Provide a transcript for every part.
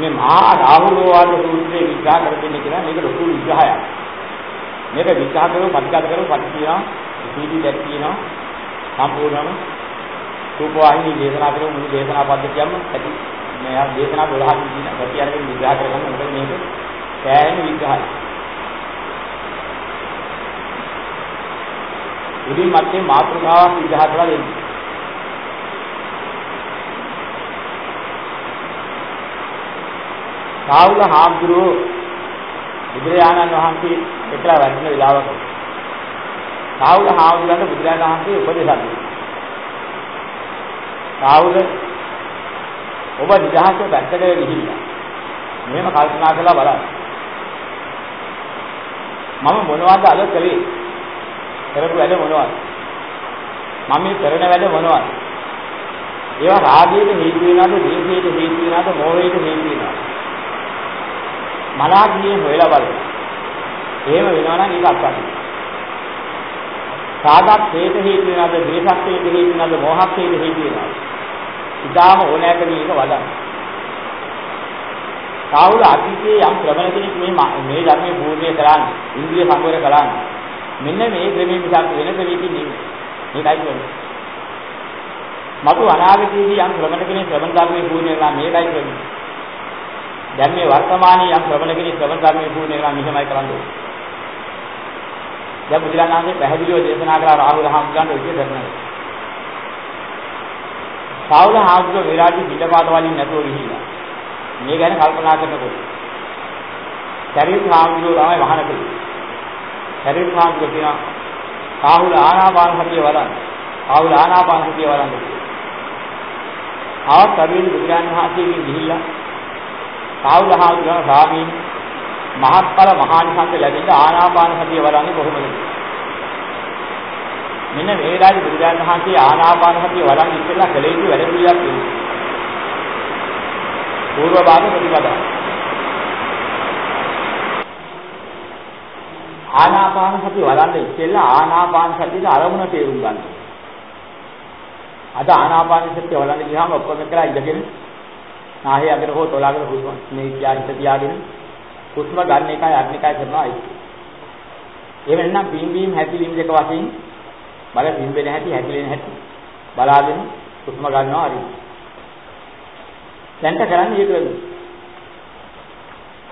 මේ මහා රාහුලෝවාද සූත්‍රයේ විග්‍රහ කර දෙන්නේ කියලා මේක ලොකු විග්‍රහයක්. මේක විග්‍රහ කරලා පරිගත කරලා පරිච්ඡේදය සීඩී දැක් කියනවා සම්පූර්ණම රූපවාහිනී දේශනා කරන මුළු දේශනා පද්ධතියම ඇති මේ ආ දේශනා 12කින් දින ප්‍රති අරගෙන විග්‍රහ කරගන්න මොකද මේක සෑහෙන විග්‍රහයි. උදින් මැත්තේ මාතෘකාවක් විග්‍රහ කරලා දෙන්නේ. සාවුල හාමුදුරුවෝ බුදුරජාණන් වහන්සේ එක්ලා වැඩින වෙලාවක සාවුල හාමුදුරන්ට බුදුරජාණන් වහන්සේ උපදේශ දුන්නා. සාවුල ඔබ නිදහසේ පැත්තකට ගිහිල්ලා මෙහෙම කල්පනා කරලා බලන්න. මම මොනවද අද කළේ? කරපු වැඩ මොනවද? මම මේ කරන වැඩ මොනවද? ඒවා රාගයට හේතු වෙනවද, දේශයට හේතු වෙනවද, මෝහයට හේතු වෙනවද? මලාගියේ හොයලා බලන්න. එහෙම වෙනවා නම් ඒක අත්පත්. සාගත හේත හේතු වෙනවද, දේශක් හේතු හේතු වෙනවද, මෝහක් හේතු හේතු වෙනවද? ඉතාලම ඕනෑකම මේක වදන්න. සාහුල අතීතයේ යම් ශ්‍රමණ කෙනෙක් මේ මේ ධර්මයේ පූර්ණය කරන්නේ, ඉන්ද්‍රිය සංවර කරන්නේ. මෙන්න මේ ක්‍රමයේ මිසක් වෙන ක්‍රමයකින් නෙමෙයි. මේකයි කියන්නේ. මතු අනාගතයේදී යම් ශ්‍රමණ කෙනෙක් ශ්‍රමණ ධර්මයේ පූර්ණය කරලා මේකයි කියන්නේ. දැන් මේ වර්තමානයේ යම් ශ්‍රමණ කෙනෙක් ශ්‍රමණ ධර්මයේ පූර්ණය කරලා මෙහෙමයි කරන්නේ. දැන් බුදුරණාහි පැහැදිලිව දේශනා කළා රාහුල හාමුදුරන්ට විදිය කරනවා. සාවුල හාමුදුරුවෝ විරාජි පිටපාත වලින් නැතුව ගිහිල්ලා. මේ ගැන කල්පනා කරනකොට. ශරීර හාමුදුරුවෝ තමයි වහන කළේ. ශරීර හාමුදුරුවෝ කියනවා සාහුල ආනාපාන සතිය වඩන්න. සාහුල ආනාපාන සතිය වඩන්න. ආවත් ශරීර බුදුරජාණන් වහන්සේගෙන් ගිහිල්ලා සාහුල හාමුදුරුවෝ ස්වාමීන් මහත්ඵල මහානිසංස ලැබෙන්න ආනාපාන සතිය වඩන්නේ කොහොමද? මෙන්න මේ වෙලාවේ බුදුරජාණන් වහන්සේ ආනාපාන සතිය වඩන් ඉස්සෙල්ලා කළ යුතු වැඩ පිළිවෙලක් තියෙනවා. පූර්ව භාග ප්‍රතිපදා. ආනාපාන සතිය වඩන්න ඉස්සෙල්ලා ආනාපාන සතියේ අරමුණ තේරුම් ගන්න. අද ආනාපාන සතිය වඩන්න ගියාම ඔක්කොම එකලා ඉඳගෙන නාහය අගට හෝ තොලාගෙන හුස්ම මේ ඥානිත තියාගෙන හුස්ම ගන්න එකයි අග්න එකයි කරනවා ඒක. ඒ වෙනනම් බීම් බීම් හැතිලිම් දෙක වශයෙන් බල පිම්බෙන හැටි හැකිලෙන හැටි බලාගෙන හුස්ම ගන්නවා හරි. දැන්ට කරන්නේ ඒක වෙන්නේ.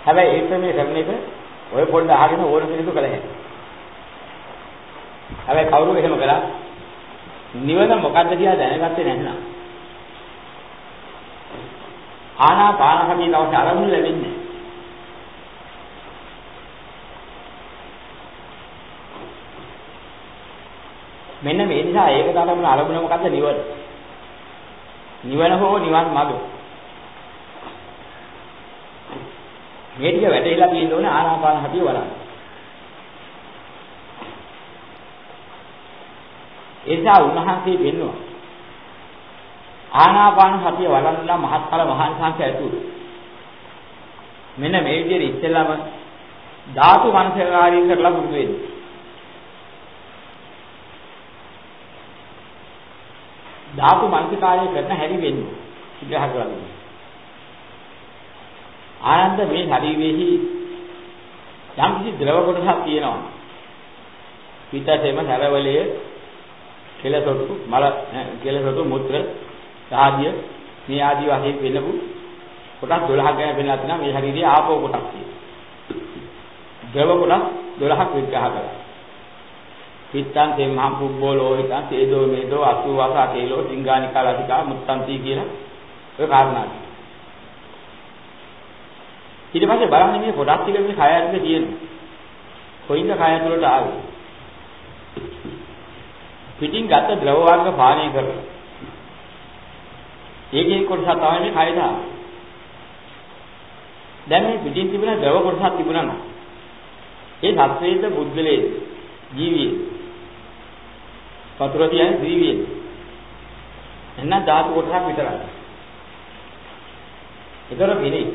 හැබැයි ඒක මේ කරන එක ඔය පොඩ්ඩ අහගෙන ඕන කෙනෙකු කළ හැකියි. හැබැයි කවුරු එහෙම කළා නිවන මොකද්ද කියලා දැනගත්තේ නැත්නම් ආනාපාන සතිය තවස අරමුණු ලැබෙන්නේ මෙන්න මේ නිසා ඒක තමයි අරමුණ මොකද්ද නිවන. නිවන හෝ නිවන් මඟ. මේ ටික වැටහිලා තියෙන්න ඕනේ ආනාපාන හතිය බලන්න. එසා උන්වහන්සේ දෙන්නවා. ආනාපාන සතිය වඩන්නලා මහත්ඵල මහාන් සංඛ්‍ය ඇතුළු. මෙන්න මේ විදිහට ඉස්සෙල්ලාම ධාතු මනසකාරී කරලා පුරුදු වෙන්නේ. ධාතු මනසිකාරය කරන හැටි වෙන්නේ විග්‍රහ කරන්නේ. ආනන්ද මේ ශරීරයේහි යම් කිසි ද්‍රව කොටසක් තියෙනවා. පිටතේම සරවලයේ කෙලසොට්ටු මල කෙලසොට්ටු මුත්‍ර සාදිය මේ ආදී වශයෙන් වෙනපු කොටස් 12ක් ගැන පෙන්නලා තියෙනවා. මේ ශරීරයේ ආපෝ කොටස් තියෙනවා. ද්‍රව කොටස් 12ක් විග්‍රහ කරලා. පිත්තං තේ මහ පුබ්බෝලෝ හිතං තේදෝ මේදෝ අසු වාසා තේලෝ සිංගානිකා ලතිකා මුත්තන්ති කියලා ඔය කාරණා ඊට පස්සේ බලන්න මේ පොඩක් ටික මේ කය ඇතුලේ තියෙනවා. කොයින්ද කය ඇතුලට ආවේ? පිටින් ගත්ත ද්‍රව වර්ග පානය කරලා. ඒකේ කොටස තමයි මේ කය දාන්නේ දැන් මේ පිටින් තිබුණ ද්‍රව කොටසක් තිබුණා නම් ඒ සත්වයේද බුද්ධලේ ජීවියේ වතුර කියන්නේ දීවියෙන්. එහෙනම් ධාතු කොටසක් විතරයි. ඒතර වෙන්නේ.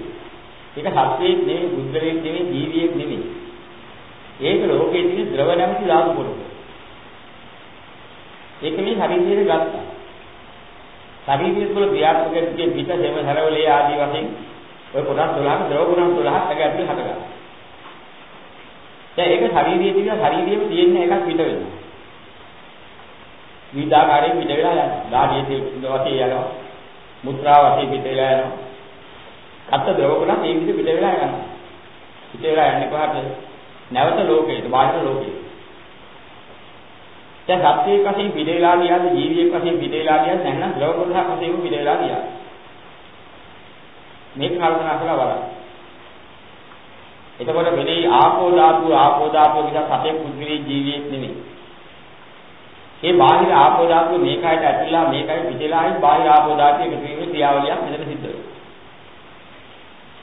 ඒක සත්‍යයක් නෙවෙයි, බුද්ධලයක් නෙවෙයි, ජීවියෙක් නෙවෙයි. ඒක ලෝකයේ තියෙන ද්‍රව නැමැති ධාතු කොටස. ඒක මේ ශරීරයේ ගත්තා. ශරීරය තුළ ක්‍රියාත්මක වෙන්නේ පිට සෙම හැරවලේ ආදී වශයෙන් ඔය කොටස් 12ක ද්‍රව කොටස් 12ක් එක ඇතුලේ හටගන්නවා. දැන් ඒක ශරීරයේ තියෙන ශරීරයේම තියෙන එකක් පිට වෙනවා. විවිධාකාරයෙන් පිට වෙලා යනවා. ධාඩියේ වශයෙන් යනවා. මුත්‍රා වශයෙන් පිට වෙලා යනවා. අත්ත ද්‍රව කොටස් ඒ විදිහට පිට වෙලා යනවා. පිට වෙලා යන්නේ කොහටද? නැවත ලෝකයට, බාහිර ලෝකයට. දැන් සත්‍යයක් වශයෙන් පිට වෙලා ගියාද ජීවියෙක් වශයෙන් පිට වෙලා ගියාද නැත්නම් ද්‍රව කොටසක් වශයෙන් පිට වෙලා ගියාද? මේක කල්පනා කරලා බලන්න. එතකොට මෙලේ ආපෝ ධාතුව ආපෝ ධාතුව නිසා සතේ පුද්ගලී ජීවියෙක් නෙමෙයි. ඒ බාහිර ආපෝ ධාතුව මේකයට ඇතුළලා මේකයි පිටලායි බාහිර ආපෝ ධාතුව එකතු වීමේ ක්‍රියාවලියක් මෙතන සිද්ධ වෙනවා.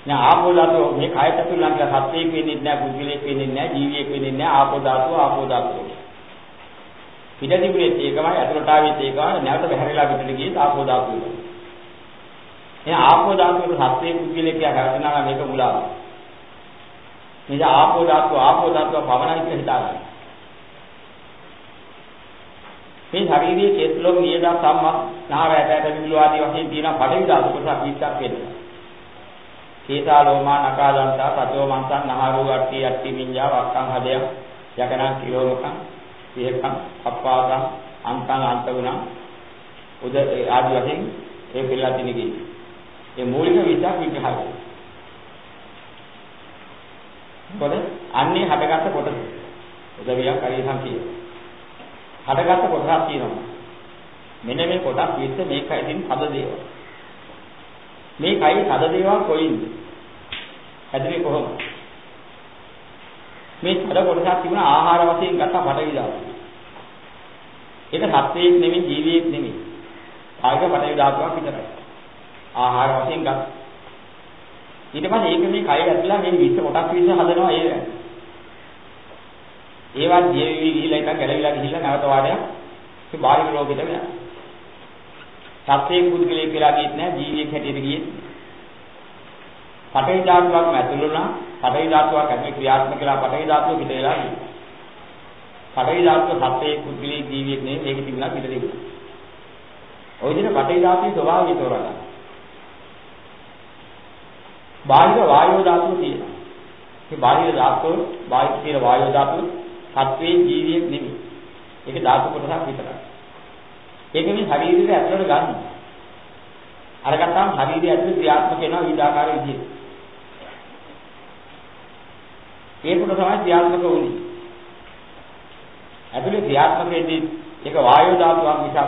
දැන් ආපෝ ධාතුව මේ කයට ඇතුළලා කියලා සත්‍යයක් වෙන්නේ නැහැ පුද්ගලයෙක් වෙන්නේ නැහැ ජීවියෙක් වෙන්නේ නැහැ ආපෝ ධාතුව ආපෝ ධාතුව. පිට තිබුණේ ඒකමයි ඇතුළට ආවෙත් ඒකමයි නැවත බහැරලා පිටට ගියේ ආපෝ ධාතුව. එහෙනම් ආපෝ ධාතුවේ සත්‍යයේ පුද්ගලයෙක් කියලා කරගෙනවා මේක මුලාවක්. මේක ආපෝ ධාතුව ආපෝ ධාතුව පවණයි කියලා හිතාගන්න. මේ ශාරීරික චේතලෝක නියද සම්මා නාරයට ඇටවිලු ආදී වශයෙන් තියෙන පඩවි ධාතු කොටස 20ක් වෙනවා. කේසා ලෝමා නකාදන්තා සතෝ මන්සන් නහරෝ අට්ටි අට්ටි මිඤ්ඤා වක්කං හදය යකනං කිලෝමකං සිහකං අප්පාදං අන්තං අන්තගුණං උද ආදී වශයෙන් ඒ පිළිලා තිනකි. ඒ මූලික විචාර විග්‍රහ කරනවා. මොකද අන්නේ හටගත්ත කොටස. උදවියක් හරියටම කියනවා. හටගත්ත කොටසක් තියෙනවා. මෙන්න මේ කොටස් විස්ස මේකයි දින් හද දේවල්. මේ කයි හද දේවල් කොයින්ද? හැදෙන්නේ කොහොමද? මේ හද කොටසක් තිබුණ ආහාර වශයෙන් ගත්ත පටවි ධාතුව. ඒක සත්වයක් නෙමෙයි ජීවියෙක් නෙමෙයි. ආයක පටවි ධාතුවක් විතරයි. ආහාර වශයෙන් ගත්තා. ඊට පස්සේ ඒක මේ කය ඇතුළේ මේ විස්ස කොටස් විස්ස හදනවා ඒ ඒවත් ජීවි ගිහිලා එක ගැලවිලා ගිහිල්ලා නැවත වාඩයක් ඒ බාහිර ලෝකෙට යනවා. සත්‍යයේ පුද්ගලයෙක් කියලා ගියෙත් නැහැ ජීවියෙක් හැටියට ගියෙත්. පඨවි ධාතුවක්ම ඇතුළුණා පඨවි ධාතුවක් ඇතුලේ ක්‍රියාත්මක කළා පඨවි ධාතුව පිට වෙලා ගියා. පඨවි ධාතුව සත්‍යයේ පුද්ගලයෙක් ජීවියෙක් නෙවෙයි මේක තිබුණා පිට තිබුණා. ওই දින පඨවි ධාතුවේ ස්වභාවය තෝරගන්න. බාහිර වායෝ ධාතුව තියෙනවා. මේ බාහිර ධාතුව බාහිර තියෙන වායෝ ධාතුව සත්වයේ ජීවියෙක් නෙමෙයි. ඒක ධාතු කොටසක් විතරයි. ඒක මේ ශරීරයේ ඇතුළට ගන්න. අරගත්තාම ශරීරයේ ඇතුළේ ක්‍රියාත්මක වෙනවා විවිධාකාර විදිහට. ඒක උඩ තමයි ක්‍රියාත්මක වුනේ. ඇතුළේ ක්‍රියාත්මක වෙන්නේ ඒක වායෝ ධාතුවක් මිසක්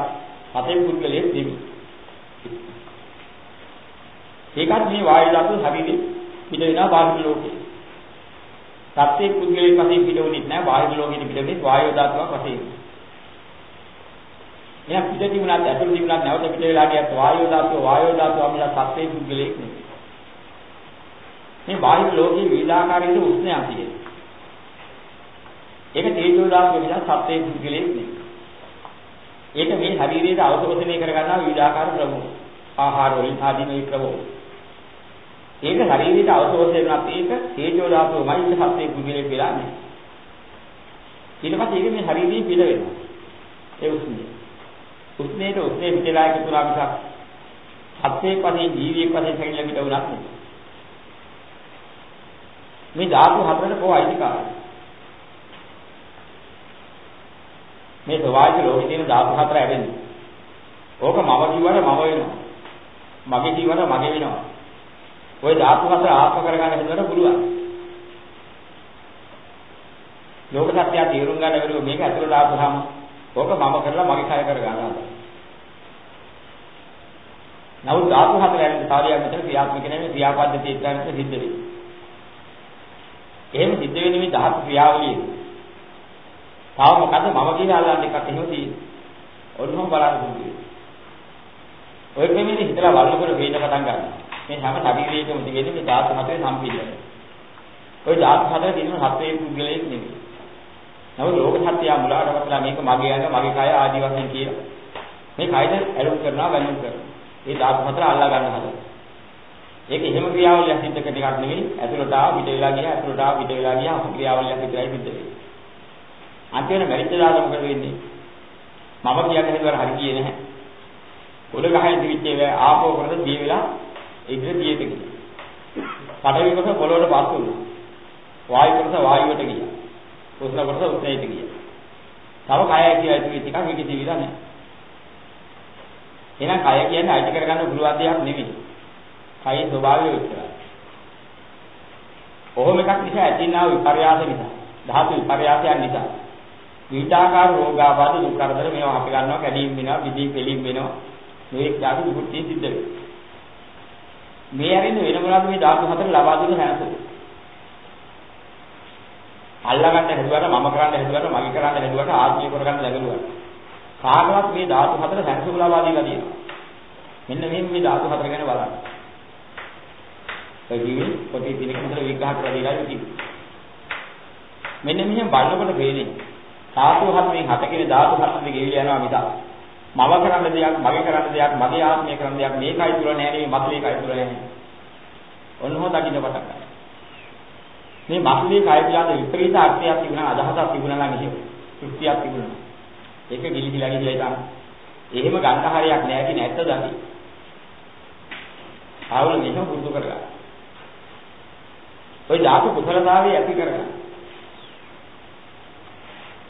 හතෙන් පුද්ගලයෙක් නෙමෙයි. ඒකත් මේ වායු ධාතුව ශරීරේ පිට වෙනවා බාහිර ලෝකේ. සත්‍යයේ පුද්ගලයෙක් වශයෙන් පිට වෙන්නේ නැහැ බාහිර ලෝකෙට පිට වෙන්නේ වායු ධාතුවක් වශයෙන්. එහෙනම් පිට තිබුණත් ඇතුළේ තිබුණත් නැවත පිට වෙලා ගියත් වායු ධාතුව වායු ධාතුව අපිට සත්‍යයේ පුද්ගලයෙක් නෙමෙයි. මේ බාහිර ලෝකේ විවිධාකාරයේ උෂ්ණයක් තියෙනවා. ඒක තේජෝ ධාතුව නිසා සත්‍යයේ පුද්ගලයෙක් නෙමෙයි. ඒක මේ ශරීරයේ අවශෝෂණය කරගන්නා විවිධාකාර ක්‍රම. ආහාර වලින් ආදී මේ ක්‍රම. ඒක ශරීරයට අවශ්‍ය වෙනත් ඒක තේජෝ ධාතුවමයි ඉන්න සත්‍යයේ කුමිලේ කියලා නේ. ඊට පස්සේ ඒක මේ ශරීරයේ පිළ වෙනවා. ඒ උස්නේ. උස්නේට උස්නේ පිටලා එක තුරා මිසක් සත්‍යයේ පස්සේ ජීවියෙක් වශයෙන් හැකිලා පිට වුණත් නෙමෙයි. මේ ධාතු හතරට කොහොමද අයිතිකාරය? මේ ස්වභාවික ලෝකේ තියෙන ධාතු හතර ඇවෙන්නේ. ඕක මම කිව්වට මම වෙනවා. මගේ කිව්වට මගේ වෙනවා. ওই ධාතු හතර ආත්ම කරගන්න හදනකොට පුළුවන්. ලෝක සත්‍ය තේරුම් ගන්න වෙලෝ මේක ඇතුළට ආපුවාම ඕක මම කරලා මගේ කය කරගන්නවා. නමුත් ධාතු හතර ඇරෙන්න කාර්යයක් මෙතන ක්‍රියාත්මක නෙමෙයි ක්‍රියාපද්ධතිය ඉස්සරහට සිද්ධ වෙන්නේ. එහෙම සිද්ධ වෙන්නේ මේ ධාතු ක්‍රියාවලිය. තාම මොකද මම කියන අල්ලන්නේ එකක් එහෙම තියෙන්නේ. ඔන්නම බලන්න පුළුවන්. ඔය කෙනෙක් හිතලා බලනකොට වේද පටන් ගන්නවා. මේ හැම ශරීරයකම තියෙන්නේ මේ ධාතු හතරේ සම්පීඩනය. ওই ධාතු හතරේ තියෙන හතරේ පුද්ගලයෙක් නෙමෙයි. නමුත් ලෝක සත්‍යය මුලාටපත්ලා මේක මගේ යන මගේ කය ආදි වශයෙන් කියන මේ කයද ඇලුම් කරනවා වැළුම් කරනවා. මේ ධාතු හතර අල්ලා ගන්න හදලා. ඒක එහෙම ක්‍රියාවලියක් සිද්ධ කරන එකක් නෙමෙයි. ඇතුළට ආව පිට වෙලා ගියා ඇතුළට ආව පිට වෙලා ගියා අප ක්‍රියාවලියක් විතරයි සිද්ධ වෙන්නේ. අන්තිමට මැරිච්ච දාලා මොකද වෙන්නේ? මම කියන්නේ හිතුවර හරි ගියේ නැහැ. උඩ ගහේ දිවිච්ච ආපෝ කරද දී වෙලා ඉදිරිය දියට ගියා. පඨවි කොටස පොළොවට පස් වුණා. වායු කොටස වායුවට ගියා. උෂ්ණ කොටස උෂ්ණයට ගියා. තව කයයි කියලා ඉතිරි ටිකක් විකිති විලා නැහැ. එහෙනම් කය කියන්නේ අයිති කරගන්න පුළුවන් දෙයක් නෙවෙයි. කයේ ස්වභාවය විතරයි. ඔහොම එකක් නිසා ඇතිවෙනා විපර්යාස නිසා, ධාතු විපර්යාසයන් නිසා විවිධාකාර රෝගාබාධ දුක් කරදර මේවා අපි ගන්නවා කැඩීම් වෙනවා, විදී පිළිම් වෙනවා. මේ ධාතු විකෘති සිද්ධ වෙනවා. මේ ඇරෙන්න වෙන මොනවද මේ ධාතු හතර ලබා දුන්න හැනසෙන්නේ? අල්ලගන්න හැදුවට මම කරන්න හැදුවට මගේ කරන්න හැදුවට ආත්මය කරගන්න ලැබුණා. කාටවත් මේ ධාතු හතර සැනසුම් ලබා දීලා තියෙනවා. මෙන්න මෙහෙම මේ ධාතු හතර ගැන බලන්න. ඒ කිව්වේ කොටි දිනක මුදල විග්‍රහ කරලා දීලා ඉතින්. මෙන්න මෙහෙම බලනකොට වෙන්නේ ධාතු හතරෙන් හතකින් ධාතු හතරෙන් ගෙවිල යනවා මිසක් මම කරන්න දෙයක් මගේ කරන්න දෙයක් මගේ ආත්මය කරන්න දෙයක් මේකයි තුල නැහැ නෙවෙයි මතුලේකයි තුල නැහැ. ඔන්න හො දකින්න පටන් ගන්නවා. මේ මතුලේ කය පිළිබඳ විපරීත අර්ථයක් තිබුණා අදහසක් තිබුණා නම් එහෙම කෘත්‍යයක් තිබුණා. ඒක ගිලිහිලා ගිහිලා ඉතින් එහෙම ගන්න හරියක් නැහැ කියන ඇත්ත දකි. ආවල මෙහෙම පුරුදු කරගන්න. ඔය ධාතු කුසලතාවයේ ඇති කරගන්න.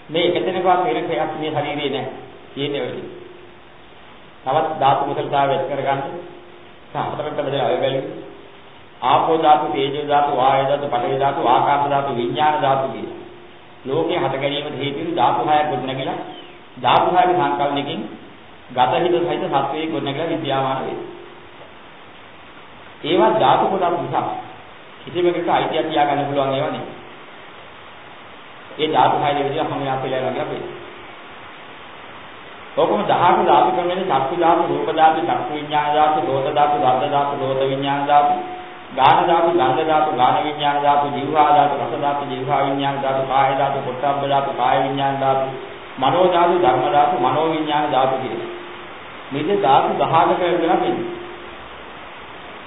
මේ එකතැනකවත් වෙන ක්‍රියාවක් මේ ශරීරේ නැහැ. තියෙන්නේ ඔය. තවත් ධාතු කුසලතාවය ඇති කරගන්න. සාහතරකට බෙදලා අය බැලුවේ. ආපෝ ධාතු, තේජෝ ධාතු, වායෝ ධාතු, පඨවි ධාතු, ආකාශ ධාතු, විඥාන ධාතු කියන. ලෝකේ හට ගැනීමට හේතු වෙන ධාතු හයක් ගොඩනැගිලා ධාතු හයක සංකල්පණකින් ගත හිත සහිත සත්වයේ ගොඩනැගිලා විද්‍යාමාන වේ. ඒවා ධාතු කොටස් නිසා කිසිම එකකට අයිතියක් තියාගන්න පුළුවන් ඒවා නෙවෙයි. ඒ ධාතු හය දෙවිදිහ හැම අපේලා ළඟ අපේ. ඔකම 18 ධාතු ක්‍රමයේ චක්කු ධාතු, රූප ධාතු, චක්කු විඥාන ධාතු, දෝත ධාතු, ගන්ධ ධාතු, දෝත විඥාන ධාතු, ගාන ධාතු, ගන්ධ ධාතු, ගාන විඥාන ධාතු, ජීවහා ධාතු, රස ධාතු, ජීවහා විඥාන ධාතු, කාය ධාතු, පොට්ටබ්බ ධාතු, කාය විඥාන ධාතු, මනෝ ධාතු, ධර්ම ධාතු, මනෝ විඥාන ධාතු කියන. මේ ධාතු 18ක වෙනවා කියන්නේ.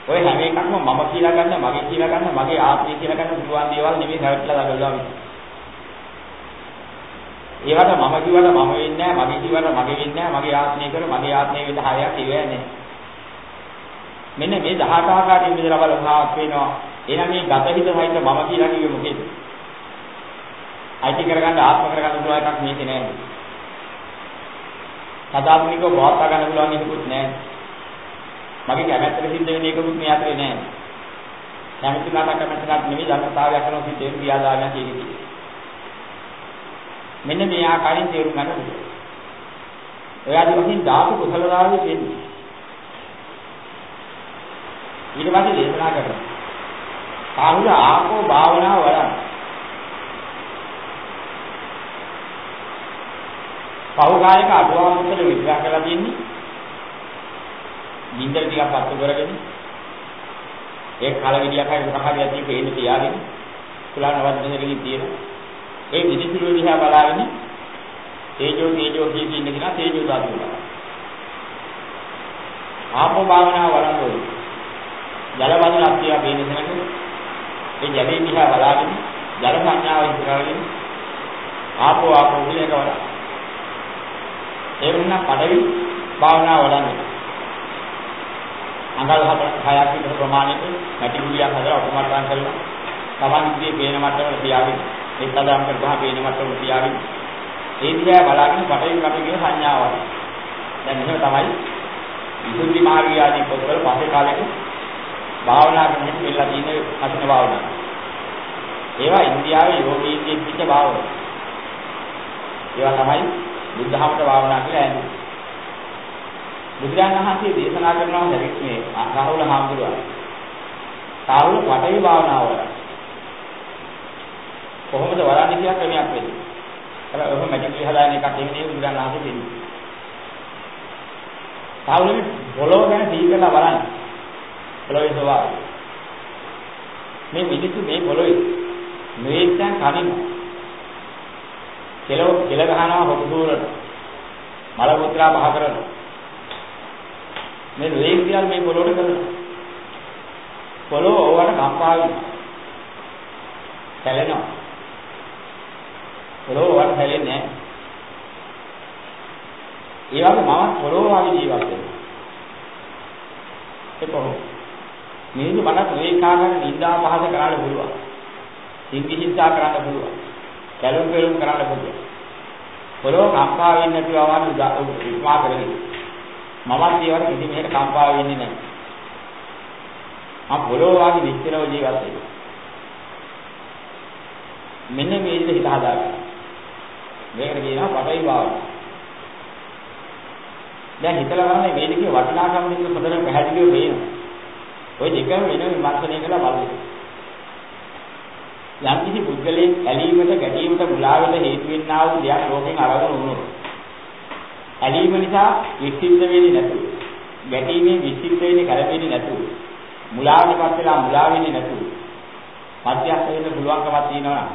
ඔය හැම එකක්ම මම කියලා ගන්න, මගේ කියලා ගන්න, මගේ ආත්මය කියලා ගන්න පුළුවන් දේවල් නෙමෙයි හැවටලා දාගන්නවා. ඒවට මම කිව්වට මම වෙන්නේ නැහැ, මගේ කිව්වට මගේ වෙන්නේ නැහැ, මගේ ආත්මය කර මගේ ආත්මය වෙද හරයක් ඉවේ නැහැ. මෙන්න මේ 18 ආකාරයෙන් බෙදලා බලපාවක් වෙනවා. එහෙනම් මේ ගත හිත සහිත මම කියලා කිව්වේ මොකේද? අයිති කරගන්න ආත්ම කරගන්න පුළුවන් එකක් මේකේ නෑ. සදාත්මිකව පවත්වා ගන්න පුළුවන් එකකුත් නෑ. මගේ කැමැත්තට සිද්ධ වෙන එකකුත් මේ අතරේ නෑ. කැමැති නැත කැමැත්තක් නෙවෙයි ධර්මතාවයක් කරන සිද්ධ වෙන ක්‍රියාදාමයක් කියන්නේ. මෙන්න මේ ආකාරයෙන් තේරුම් ගන්න ඕනේ. ඔය ආදි වශයෙන් ධාතු කුසලතාවයේ තියෙන්නේ. ඊට පස්සේ දේශනා කරනවා. ආහුල ආපෝ භාවනාව වඩන්න. පෞකාලික අටුවාවුත්තර විග්‍රහ කරලා තියෙන්නේ. නින්දර ටිකක් පත්තු කරගෙන ඒ කලගෙඩියක් හරි මොකක් හරි ඇති පේන්න තියාගෙන කුලානවත් දෙනකින් තියෙනවා. ඒ විදිහට දිහා බලාගෙන තේජෝ තේජෝ කිය කියන කෙනා තේජෝ ධාතුව බලනවා. ආපෝ භාවනාව වරන්වෝ. ජල වදිනක් තියා පේන තැනක ඒ ජලයේ දිහා බලාගෙන ජල සංඥාව ඉස්සරහගෙන ආපෝ ආපෝ කියන එක වඩා. ඒ වුණා පඩවි භාවනාව වඩන්නේ. අඟල් හතර හයක් විතර ප්‍රමාණයක නැටි ගුලියක් හදලා ඔටෝමට්ටම් කරලා තමන් ඉදිරියේ පේන මට්ටමට තියාගෙන ඒ සදාම් කරපුවා පේන මට්ටමට තියාගෙන ඒ දිහා බලාගෙන පටවින් කට කියන සංඥාවක්. දැන් එහෙම තමයි විසුද්ධි මාර්ගය ආදී පොත්වල පස්සේ කාලෙක භාවනා කරන හැටි මෙල්ලා තියෙන කසින භාවනා. ඒවා ඉන්දියාවේ යෝගීන්ගේ පිට භාවනා. ඒවා තමයි බුද්ධහමත භාවනා කියලා ඇන්නේ. බුදුරජාණන් වහන්සේ දේශනා කරනවා දැරික් මේ රාහුල හාමුදුරුවෝ. රාහුල පටවි භාවනාව වල. කොහොමද වරන්නේ කියලා ක්‍රමයක් වෙන්නේ. අර ඔහොම මැජික් හදාගෙන එකක් එන්නේ බුදුරජාණන් වහන්සේ දෙන්නේ. රාහුල පොළොව ගැන දීකලා බලන්න. පොළොවේ ස්වභාවය. මේ මිනිස්සු මේ පොළොවේ මේච්චන් කනින් කෙලව කෙල ගහනවා හොතු දුරට. මල මුත්‍රා පහ කරනවා. මේ වේග කියලා මේ පොළොවට කරනවා. පොළොව ඕවට කම්පා වෙනවා. හැලෙනවා. පොළොව ඕවට හැලෙන්නේ නැහැ. ඒ වගේ මම පොළොව වගේ ජීවත් වෙනවා. ඒ කොහොමද? මිනිස්සු මට මේ කාරණා නින්දා පහස කරන්න පුළුවන්. සිංහි හිංසා කරන්න පුළුවන්. කැලුම් පෙරුම් කරන්න පුළුවන්. පොළොව කම්පා වෙන්නේ නැතිව ආවම උපමා කරගෙන. මමත් ඒවට කිසි මෙහෙට කම්පා වෙන්නේ නැහැ. මම පොළොව වගේ නිශ්චලව ජීවත් වෙනවා. මෙන්න මේ විදිහට හිත හදාගන්න. මේකට කියනවා පටවි භාවනාව. දැන් හිතලා බලන්න මේ දෙකේ වටිනාකම දෙක හොඳට පැහැදිලිව පේනවා. ওই දෙකම වෙන විමර්ශනය කළා බලන්න. යම් කිසි පුද්ගලයෙක් ඇලීමට ගැටීමට මුලාවට හේතු වෙන්නා වූ දෙයක් ලෝකෙන් අරගෙන වුණොත් ඇලීම නිසා විචිත්ත වෙන්නේ නැතුව ගැටීමෙන් විචිත්ත වෙන්නේ කලබෙන්නේ නැතුව මුලාවටපත් වෙලා මුලා වෙන්නේ නැතුව මධ්‍යස්ථ වෙන්න පුළුවන්කමක් තියෙනවා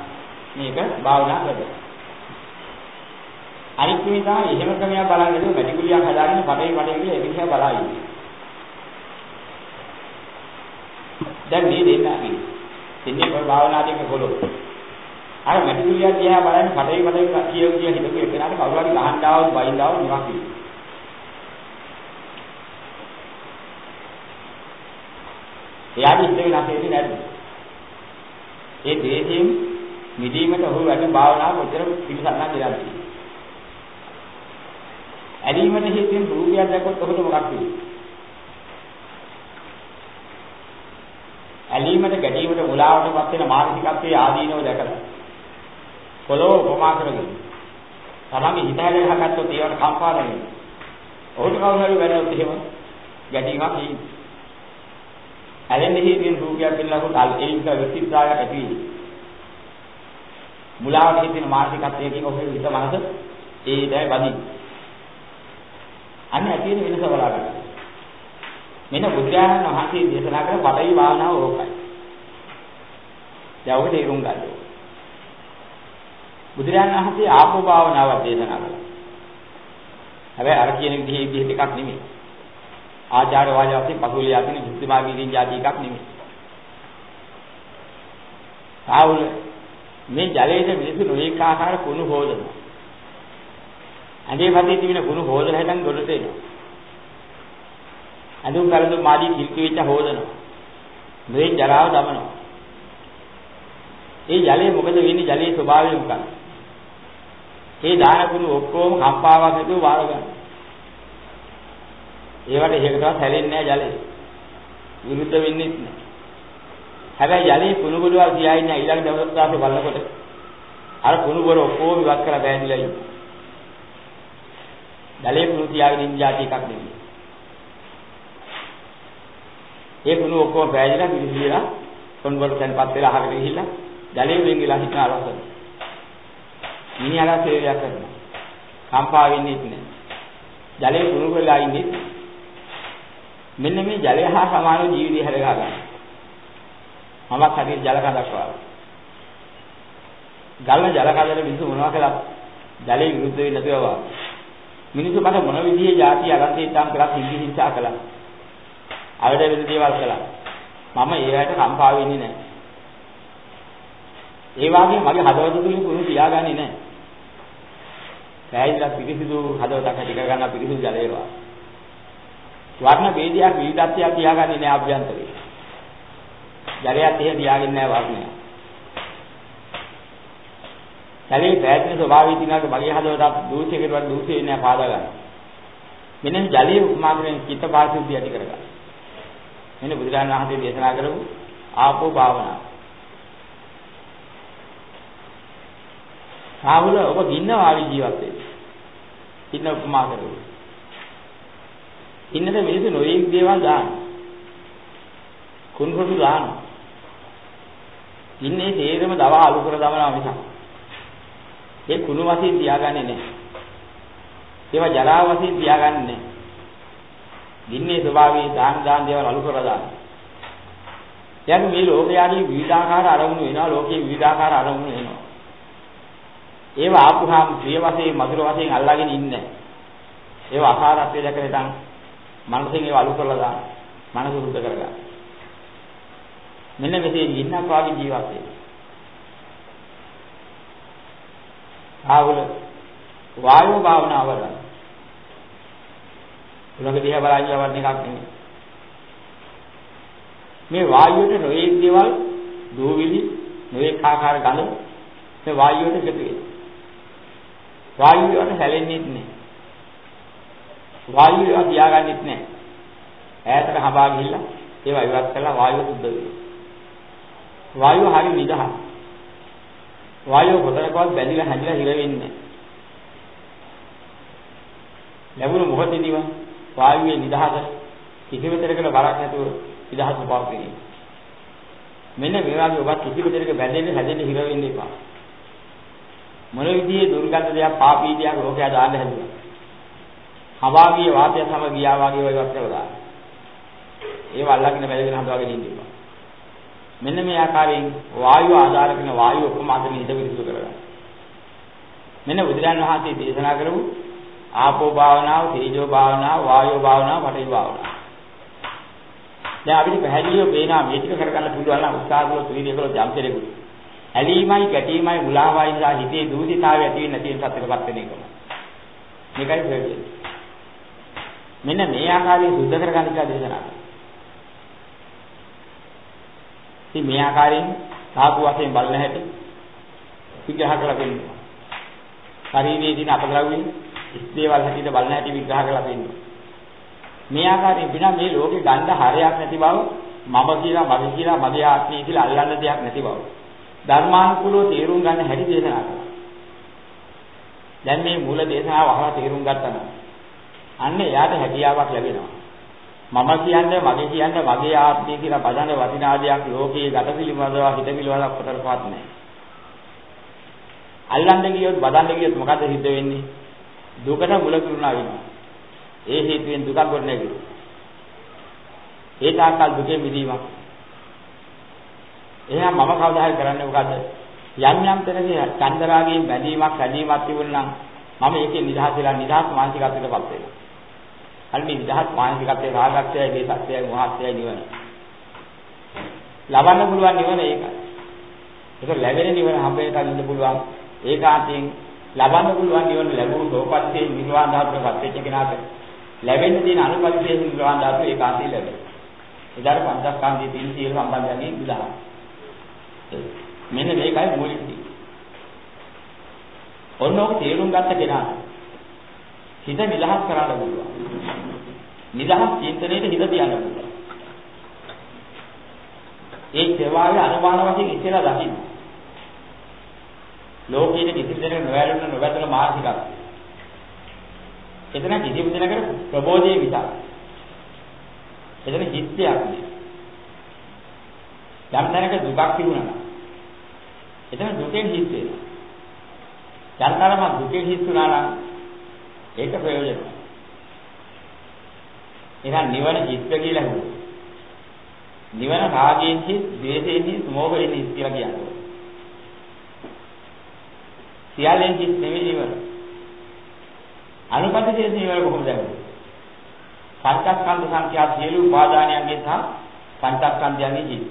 මේක භාවනා කරලා අනිත් මේ තමයි එහෙම ක්‍රමයක් බලන්නේ නේද මැටිකුලියක් හදාගෙන පඩේ පඩේ කියලා ඒක දිහා බලා ඉන්නේ. දැන් මේ දෙන්නාගේ දෙන්නේ කොයි භාවනාදීක කොළොත්. අර මැටිකුලියක් දිහා බලන්නේ පඩේ පඩේ කියව කිය හිතපු එකනට කවුරු හරි ගහන්න ආවොත් බයින්න ආවොත් නිකන් කිව්වා. එයාගේ ඉස්ත වෙනස් වෙන්නේ නැද්ද? ඒ දේශයෙන් මිදීමට ඔහු වැඩි භාවනාව කොච්චර පිළිසන්නක් කියලා තියෙනවා. ඇලීමට හේතු වෙන රූපයක් දැක්කොත් ඔබට මොකක්ද වෙන්නේ? ඇලීමට ගැටීමට මුලාවටපත් වෙන මානසිකත්වයේ ආදීනව දැකලා පොළොව උපමා කරගෙන තමන්ගේ හිත හැදලා ගත්තොත් ඒවට කම්පා වෙනවා. ඔහුට කවුරු හරි වැරද්දොත් එහෙම ගැටීමක් එයි. ඇලෙන්නේ හේතු වෙන රූපයක් වෙනකොට ඒක විචිත්‍රායක් ඇති වෙනවා. මුලාවට හේතු වෙන මානසිකත්වයකින් ඔහුගේ හිත මනස ඒ දැයි බදිනවා. අන්න ඇති වෙන වෙනස බලා ගන්න. මෙන්න බුද්ධානන් වහන්සේ දේශනා කරන පඩවි භාවනාව ඕකයි. දැන් ඔක තේරුම් ගන්න. බුදුරජාණන් වහන්සේ ආපෝ භාවනාව දේශනා කළා. හැබැයි අර කියන විදිහේ විදිහට එකක් නෙමෙයි. ආචාර වාජාවකින් පසුලිය යටින් බුද්ධමාගීකින් જાති එකක් නෙමෙයි. ආවුල මේ ජලයේ මිනිස්සු නොඒක ආකාර කුණු හොදනවා. ඇඟේ පතේ තිබෙන කුණු හොදලා හැටන් ගොඩට එනවා. ඇඳුම් කලඳු මාදී කිල්කි වෙච්ච හොදනවා. මේ ජරාව දමනවා. ඒ ජලයේ මොකද වෙන්නේ ජලයේ ස්වභාවය මොකක්ද? ඒ දාන කුණු ඔක්කොම කම්පාවක් නැතුව වාර ගන්න. ඒවට එකකටවත් හැලෙන්නේ නැහැ ජලය. විරුද්ධ වෙන්නේ නැහැ. හැබැයි ජලයේ කුණු ගොඩවල් තියා ඉන්න ඊළඟ දවස් තාපේ බලනකොට අර කුණු ගොඩ ඔක්කොම ඉවත් කරලා බෑනිලා ඉන්නේ. ජලයේ කුණු තියාගෙන ඉන්න જાති එකක් නෙමෙයි. ඒ කුණු ඔක්කොම පෑදිලා පිළිසිලා කොන්වල තැන්පත් වෙලා අහකට ගිහිල්ලා ජලයේ වෙන් වෙලා හිටන අරසන. මිනිහලා සේවයක් කරනවා. කම්පා වෙන්නේ නැහැ. ජලයේ කුණු වෙලා ඉන්නේ මෙන්න මේ ජලය හා සමාන ජීවිතය හැදගා ගන්න. මමත් හරියට ජල කඳක් වගේ. ගල්න ජල කඳට මිනිස්සු මොනවා කළත් ජලයේ විරුද්ධ වෙන්නේ නැතුව වගේ. මිනිස්සු මට මොන විදිහේ જાති අරන්තීත්තම් කළා සිද්ධි හිංසා කළා. අවඩ වෙන දේවල් කළා. මම ඒවට කම්පා වෙන්නේ නැහැ. ඒ වගේ මගේ හදවත තුලින් කුණු තියාගන්නේ නැහැ. පැහැදිලා පිරිසිදු හදවතක් ඇති කරගන්න පිරිසිදු ජලයවා. වර්ණ ભેදයක් විවිධත්වයක් තියාගන්නේ නැහැ අභ්‍යන්තරේ. ජලයක් එහෙ තියාගන්නේ නැහැ වර්ණයක්. ජලයේ පැහැදිලි ස්වභාවය තියනවාට මගේ හදවතත් දූෂ්‍යයකට වඩා දූෂ්‍ය වෙන්නේ නැහැ පාදා ගන්න. මෙන්න ජලයේ උපමා කරගෙන චිත්ත පාරිශුද්ධිය ඇති කරගන්න. මෙන්න බුදුරජාණන් වහන්සේ දේශනා කරපු ආපෝ භාවනාව. සාහුල ඔබ ගින්න වාවි ජීවත් වෙන්නේ. ගින්න උපමා කරගන්න. ඉන්නද මිනිස්සු නොයෙක් දේවල් දාන. කුණුකොඩු දාන. ඉන්නේ තේරම දව අලු කර දමනවා මිසක්. ඒ කුණු වශයෙන් තියාගන්නේ නැහැ. ඒවා ජරා වශයෙන් තියාගන්නේ නැහැ. දින්නේ ස්වභාවයේ දාන දාන දේවල් අලු කරලා දාන. එයාට මේ ලෝකයාගේ විවිධාකාර අරමුණු වෙනවා ලෝකයේ විවිධාකාර අරමුණු වෙනවා. ඒවා ආපුහාම ප්‍රිය වශයෙන් මధుර වශයෙන් අල්ලාගෙන ඉන්නේ. ඒවා අසාරත්වයට දැකලා මනසෙන් ඒවා අලු කරලා දාන. මනස සුද්ධ කරගන්න. මෙන්න මෙසේ ඉන්නක් වාගේ ජීවත් වෙනවා. ආවල වායෝ භාවනාව වඩන. උලඟ දිහා බලන් යවන්න එකක් නෙමෙයි. මේ වායුවට නොයේ දේවල් දෝවිලි නොයේ ආකාර ගඳ මේ වායුවට එකතු වෙනවා. වායුව වල හැලෙන්නේ නැහැ. වායුව ඒවා තියාගන්නෙත් නැහැ. ඈතට හඹා ගිහිල්ලා ඒවා ඉවත් කරලා වායුව සුද්ධ වෙනවා. වායුව හරි නිදහස්. වායුව කොතනකවත් බැඳිලා හැදිලා හිර වෙන්නේ නැහැ. ලැබුණු මොහොතේදීම වායුවේ නිදහස කිසිම තැනකට බරක් නැතුව නිදහස පවතින. මෙන්න මේ වගේ ඔබ කිසිම තැනක බැඳෙන්න හැදෙන්න හිර වෙන්න එපා. මොන විදිහේ දුර්ගන්ධ දෙයක් පාපී දෙයක් ලෝකයා දාන්න හැදුවා. හවාගිය වාතය සම ගියා වගේ වගේ වත් කරලා. ඒව අල්ලගෙන බැලගෙන හදවාගෙන ඉන්න එපා. මෙන්න මේ ආකාරයෙන් වායුව ආධාර කරන වායුව ඔක්කොම අතන ඉඳ විසු කරගන්න. මෙන්න බුදුරන් වහන්සේ දේශනා කරපු ආපෝ භාවනාව, තේජෝ භාවනාව, වායෝ භාවනාව, පඨවි භාවනාව. දැන් අපිට පැහැදිලිව පේනවා මේ ටික කරගන්න පුළුවන් නම් උත්සාහ කළොත් වීර්ය කළොත් යම් කෙනෙකුට. ඇලීමයි, ගැටීමයි, මුලාවයි නිසා හිතේ දූෂිතාවය ඇති වෙන්නේ නැති වෙන සත්‍යකපත් වෙන එක. මේකයි ප්‍රයෝජනය. මෙන්න මේ ආකාරයෙන් සුද්ධ කරගන්න කියලා දේශනා කරනවා. ඉතින් මේ ආකාරයෙන් සාතු වශයෙන් බලන හැටි විග්‍රහ කරලා දෙන්නවා. ශරීරයේ තියෙන අපද්‍රව්‍ය ඉස්දේවල් හැටියට බලන හැටි විග්‍රහ කරලා දෙන්නවා. මේ ආකාරයෙන් විනා මේ ලෝකේ ගන්න හරයක් නැති බව මම කියලා මගේ කියලා මගේ ආත්මය කියලා අල්ලන්න දෙයක් නැති බව ධර්මානුකූලව තේරුම් ගන්න හැටි දේශනා කරනවා. දැන් මේ මූල දේශනාව අහලා තේරුම් ගත්තා නම් අන්න එයාට හැකියාවක් ලැබෙනවා. මම කියන්නේ මගේ කියන්නේ මගේ ආත්මය කියලා බදන වටිනාදයක් ලෝකයේ ගත පිළිබඳව හිත පිළිබඳව කොතරපත් නැහැ. අල්ලන්න ගියොත් බදන්න ගියොත් මොකද සිද්ධ වෙන්නේ? දුකට මුල කිරුණා වෙනවා. ඒ හේතුවෙන් දුකක් ගොඩනැගෙනවා. ඒ තාක්කල් දුකේ මිදීමක්. එහෙනම් මම කවදා හරි කරන්නේ මොකද? යම් යම් තැනදී චන්දරාගයෙන් බැඳීමක් හැදීමක් තිබුණා නම් මම ඒකේ නිදහස් වෙලා නිදහස් මානසිකත්වයටපත් වෙනවා. අන්න මේ නිදහස් මානසිකත්වයේ රාගක්ෂයයි, දේශක්ෂයයි, මොහක්ෂයයි නිවන. ලබන්න පුළුවන් නිවන ඒකයි. ඒක ලැබෙන නිවන හම්බෙන්න තනින්න පුළුවන්. ඒකාන්තයෙන් ලබන්න පුළුවන් නිවන ලැබුණු සෝපත්තේ නිර්වාණ ධාතුවකට වෙච්ච කෙනාට ලැබෙන්න තියෙන අනුපරිශේෂ නිර්වාණ ධාතුව ඒකාන්තයෙන් ලැබෙනවා. ඒදාට පංචස්කන්ධයේ තියෙන සියලු සම්බන්ධයන්ගෙන් විදහා. මෙන්න මේකයි මූලික දේ. ඔන්න ඔක තේරුම් ගත්ත කෙනාට හිත නිදහස් කරන්න පුළුවන්. නිදහස් චින්තනයේ හිත තියන්න පුළුවන්. ඒ සේවාවේ අනුමාන වශයෙන් ඉස්සෙල්ලා දකින්න. ලෝකයේ කිසි දෙයක් නොවැළුන නොවැතන මානසිකත්වය. එතන කිසිම දෙයකට ප්‍රබෝධයේ විතර. එතන චිත්තයක් නෑ. යම් තැනක දුකක් තිබුණා නම් එතන දුකෙන් හිස් වෙනවා. යන්තරම දුකෙන් හිස් වුණා නම් ඒක ප්‍රයෝජනයි. එහෙනම් නිවන චිත්ත කියලා හුරු. නිවන රාගයෙන් හිස්, ද්වේෂයෙන් හිස්, මෝහයෙන් හිස් කියලා කියනවා. සියල්ලෙන් හිස් නෙවෙයි නිවන. අනුපතිතේ නිවන කොහොමද දැක්කේ? පංචස්කන්ධ සංඛ්‍යා සියලු උපාදානයන්ගෙන් සහ පංචස්කන්ධයන්ගෙන් හිස්.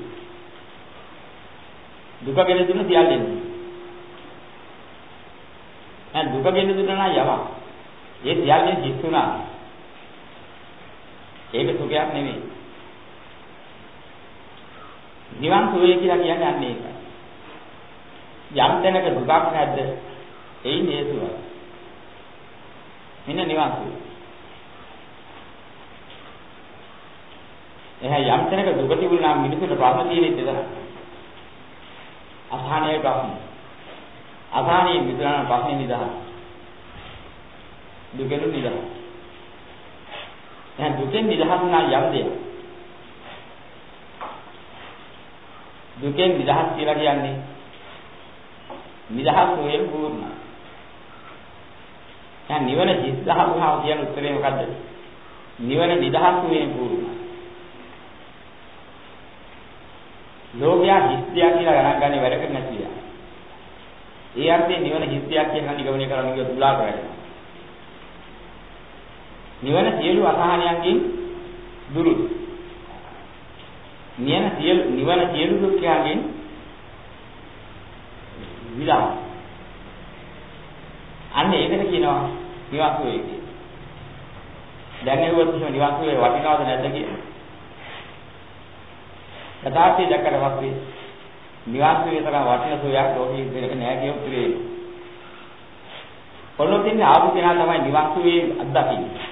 දුක ගෙන දුන්න සියල්ලෙන්. දැන් දුක ගෙන දුන්න නම් යමක්. ඒ සියල්ලෙන් හිස් වුණා. ඒක සුඛයක් නෙමෙයි. නිවන් සුවය කියලා කියන්නේ අන්න ඒකයි. යම් තැනක දුකක් නැද්ද? එයින් හේතුව. මෙන්න නිවන් සුවය. එහෙනම් යම් තැනක දුක තිබුණා නම් මිනිසුන්ට ප්‍රශ්න තියෙන්නේ එතන. අසහනයේ ප්‍රශ්න. අසහනයේ මිදුණා ප්‍රශ්නේ නිදහස්. දුකෙන් නිදහස්. එහෙනම් දුකෙන් නිදහස් වුණා යම් දෙයක්. දුකෙන් නිදහස් කියලා කියන්නේ නිදහස් වූයෙන් පූර්ණ. දැන් නිවන සිද්ධාවුහා කියන උත්තරේ මොකද්ද? නිවන නිදහස් වූයෙන් පූර්ණ. ලෝභයා හිස්තියක් කියලා ගණන් ගන්නේ වැඩ කරන්නේ නැතිලා. ඒ අර්ථයෙන් නිවන හිස්තියක් කියන නිගමනය කරන්න ගියොත් දුලා කරගන්නවා. නිවන සියලු අසහනයන්ගෙන් දුරුයි. නිවන සියලු නිවන සියලු දුක්ඛයන්ගෙන් විලා. අන්න ඒකට කියනවා නිවාසු වේ කියලා. දැන් ඒවත් නිවාසු වේ වටිනවද නැද්ද කියලා. යථාර්ථය දැක්කට පස්සේ නිවන් සුවේ තරම් වටින සුවයක් ලෝකෙ ඉඳලා නෑ කියොත් ඉතින් පොළොතින් ආපු කෙනා තමයි නිවන් සුවේ අත්දකින්නේ.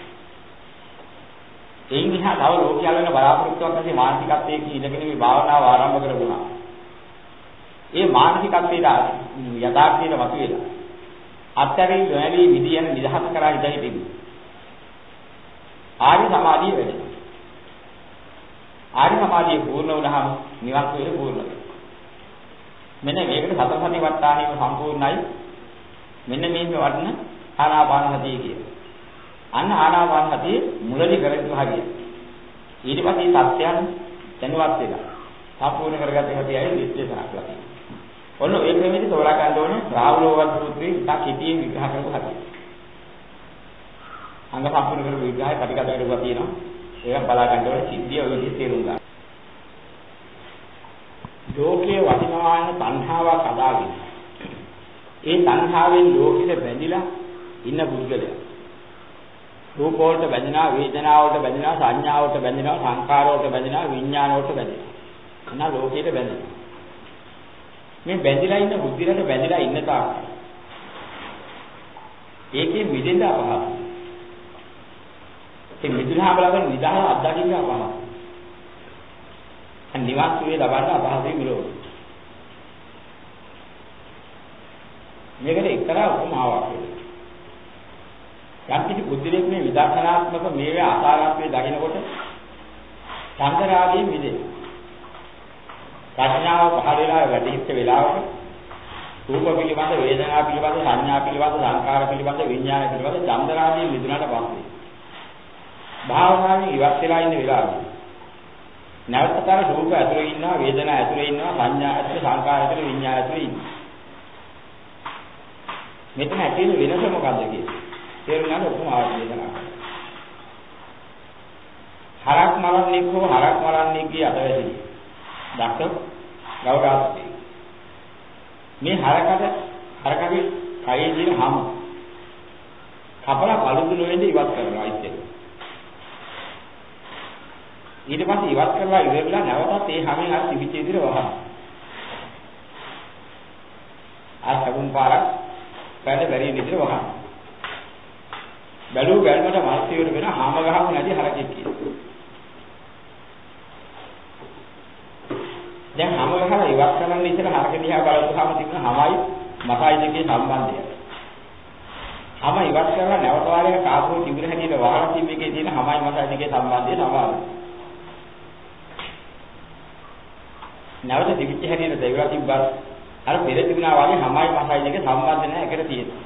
ඒ නිසා තව ලෝකයල වෙන බලාපොරොත්තුවක් නැති මානසිකත්වයේ ඉඳගෙන මේ භාවනාව ආරම්භ කරගුණා. ඒ මානසිකත්වයට යථාර්ථයට මතුවෙලා අත්‍යරින් නොඇලී විදියන නිදහස කරා ඉඳී තිබුණා. ආර්ය සමාධිය වැඩි. ආර්ය සමාධිය පූර්ණ වුණාම නිවන් සුවේ පූර්ණ වෙනවා. මෙන්න මේකට සතර සතිපට්ඨානෙම සම්පූර්ණයි. මෙන්න මේක වඩන ආනාපාන සතිය කියන්නේ. අන්න ආනාපාන සතිය මුලදී කරගන්න හරිය. ඊට පස්සේ සත්‍යයන් දැනුවත් වෙලා සම්පූර්ණ කරගත්ත හැටියි විශ්ලේෂණ කරලා. ඔන්න ඒ ක්‍රමෙදි තෝරා ගන්න ඕනේ රාහුලෝවත් සූත්‍රයේ ඉතා කෙටියෙන් විග්‍රහ කරපු හැටි. අංග සම්පූර්ණ කරපු විග්‍රහය කටිකත කරලා තියෙනවා. ඒක බලා ගන්න ඕනේ සිද්ධිය ඔය විදිහට තේරුම් ගන්න. ලෝකයේ වටිනායන තණ්හාවක් අදාගෙන ඒ තණ්හාවෙන් ලෝකෙට බැඳිලා ඉන්න පුද්ගලයා. රූප වලට බැඳිනවා වේදනාව වලට බැඳිනවා සංඥා වලට බැඳිනවා සංකාර වලට බැඳිනවා විඥාන වලට බැඳිනවා එනවා ලෝකයට බැඳෙනවා මේ බැඳිලා ඉන්න බුද්ධිරට බැඳිලා ඉන්න තාක්. ඒකේ මිදෙන්න අපහසුයි. ඒ මිදුණා බලන නිදාන අත්දකින්න අපහසුයි. නිවන් සුවේ ලබන්න අපහසුයි මිලෝක. මේකට එක්තරා උපමාවක් වෙනවා. යම් කිසි බුද්ධිලෙක් මේ විදර්ශනාත්මක මේවේ අසාරත්වයේ දකිනකොට චන්දරාගයෙන් මිදෙන. ප්‍රඥාව පහළ වෙලා වැඩිච්ච වෙලාවක රූප පිළිබඳ වේදනා පිළිබඳ සංඥා පිළිබඳ සංකාර පිළිබඳ විඥාන පිළිබඳ චන්දරාගයෙන් මිදුණාට පස්සේ භාවනාවේ ඉවත් වෙලා ඉන්න වෙලාවේ නැවතතර රූප ඇතුලේ ඉන්නවා වේදනා ඇතුලේ ඉන්නවා සංඥා ඇතුලේ සංකාර ඇතුලේ විඤ්ඤාණ ඇතුලේ ඉන්නවා. මෙතන ඇති වෙන වෙනස මොකද්ද කියන්නේ තේරුම් ගන්න උපමාවක් දේශනා හරක් මරන්නේ කො හරක් මරන්නේ කිය අතවැදී දක්ක ගෞරවාස්ති මේ හරකට හරකගේ කයේ තියෙන හැම කපලා බලුදු නොවෙන්නේ ඉවත් කරනවා ඉතින් ඊට පස්සේ ඉවත් කරලා ඉවරලා නැවතත් ඒ හැමෙන් අර තිබිච්ච විදිහට වහනවා. අර සබුන් පාරක් පැන්න බැරි විදිහට වහනවා. බැලුව බැලමට මාස්තියට වෙන හාම ගහමු නැති හරකෙක් කියලා. දැන් හැම ගහලා ඉවත් කරන්න ඉතල හරක දිහා බලපුවාම තිබුණ හැමයි මසයි දෙකේ සම්බන්ධය. හැම ඉවත් කරලා නැවත වාරයක කාපුව තිබුණ හැටියට වහලා තිබෙකේ තියෙන හැමයි මසයි දෙකේ සම්බන්ධය සමානයි. නැවත දිවිච්ච හැටියට දෙවිලා තිබ්බත් අර පෙර තිබුණා වගේ හැමයි මසයි දෙක සම්බන්ධ නැහැ එකට තියෙනවා.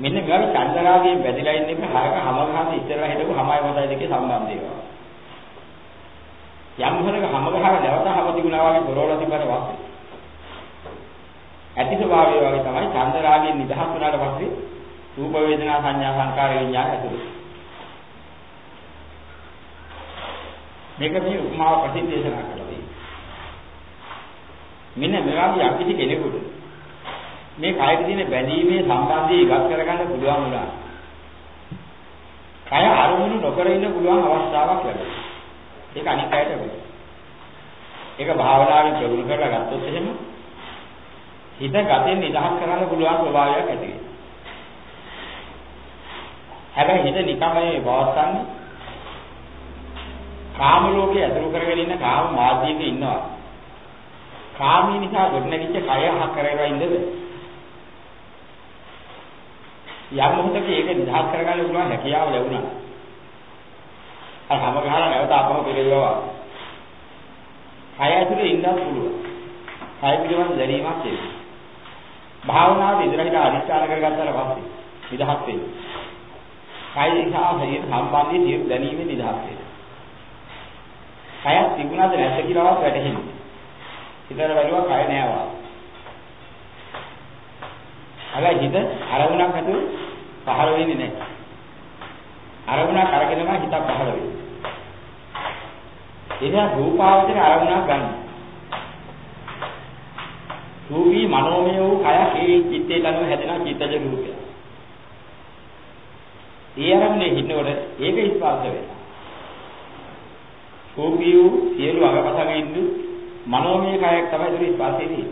මෙන්න මේ වගේ චන්දරාගයෙන් වැදිලා ඉන්න එක හරක හැම ගහම ඉස්සරහ හිටපු හැමයි මසයි දෙකේ සම්බන්ධය. යම් හරක හැම ගහම නැවත හැම තිබුණා වගේ දොරවල තිබ්බට පස්සේ ඇති ස්වභාවය වගේ තමයි චන්දරාගයෙන් නිදහස් වුණාට පස්සේ රූප වේදනා සංඥා සංකාර විඤ්ඤාණ ඇතුළේ. මේක මේ උපමාව ප්‍රතිදේශනා කරලා මෙන්න මෙවාගේ යම්කිසි කෙනෙකුට මේ කයට තියෙන බැඳීමේ සම්බන්ධය ඉවත් කරගන්න පුළුවන් වුණා. කය අරමුණු නොකර ඉන්න පුළුවන් අවස්ථාවක් ලැබෙනවා. ඒක අනිත් අයට වෙයි. ඒක භාවනාවෙන් ප්‍රගුණ කරලා ගත්තොත් එහෙම හිත ගතෙන් නිදහස් කරන්න පුළුවන් ස්වභාවයක් ඇති වෙනවා. හැබැයි හිත නිකම්ම මේ පවත්තන්නේ කාම ලෝකයේ ඇතුළු කරගෙන ඉන්න කාම මාධ්‍යයක ඉන්නවා. කාමී නිසා ගොඩනැගිච්ච කය අහ කරේවා ඉන්නද? යම් මොහොතක ඒක නිදහස් කරගන්න පුළුවන් හැකියාව ලැබුණා. අර හැම ගහලා නැවත අපම පිළිවෙලවා. කය ඇතුලේ ඉන්නත් පුළුවන්. කය පිළිබඳ දැනීමක් තියෙනවා. භාවනාව ඉදිරියට අනිස්ථාන කරගත්තාට පස්සේ නිදහස් වෙනවා. කය නිසා හරියට සම්බන්ධයේ තියෙන දැනීමේ නිදහස් වෙනවා. කයක් තිබුණාද නැද්ද කියලාවත් වැටහෙන්නේ. හිතට බැලුවා කය නෑවා. හැබැයි හිත අරමුණක් නැතුව පහළ වෙන්නේ නැහැ. අරමුණක් අරගෙනම හිතක් පහළ වෙන්නේ. එනිසා රූපාවචර අරමුණක් ගන්න. රූපී මනෝමය වූ කය ඒ චිත්තයට අනුව හැදෙන චිත්තජ රූපය. ඒ අරමුණේ හින්නකොට ඒක ස්පර්ශ වෙනවා. රූපී වූ සියලු අගපසගේ ඉන්නු මනෝමය කයක් තමයි ඒක ස්පර්ශය තියෙන්නේ.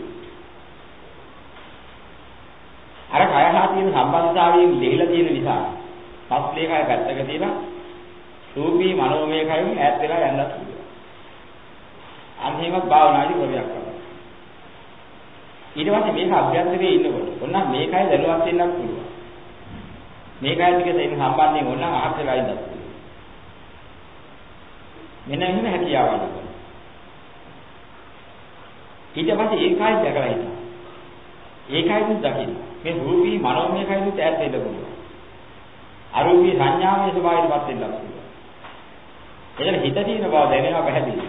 අර කය හා තියෙන සම්බන්ධතාවයෙන් දෙහිලා තියෙන නිසා පස්ලේ කය පැත්තක තියලා රූපී මනෝමය කයෙන් ඈත් වෙලා යන්නත් පුළුවන්. අන්තිමත් භාවනාදී ප්‍රවයක් කරනවා. ඊට පස්සේ මේක අභ්‍යන්තරයේ ඉන්නකොට ඔන්න මේකයි දැනුවත් වෙන්නත් පුළුවන්. මේකයි ටික දෙන්න සම්බන්ධයෙන් ඕන නම් අහක් වෙලා ඉඳලා. මෙන්න එහෙම හැකියාවක්. ඊට පස්සේ ඒකයි දැකලා ඉන්න. ඒකයි දකින්න. මේ රූපී මනෝමය කයින් ඈත් වෙන්න පුළුවන්. අරූපී සංඥාමය ස්වභාවයටපත් වෙන්න පුළුවන්. එතන හිත තියෙන බව දැනෙනවා පැහැදිලි.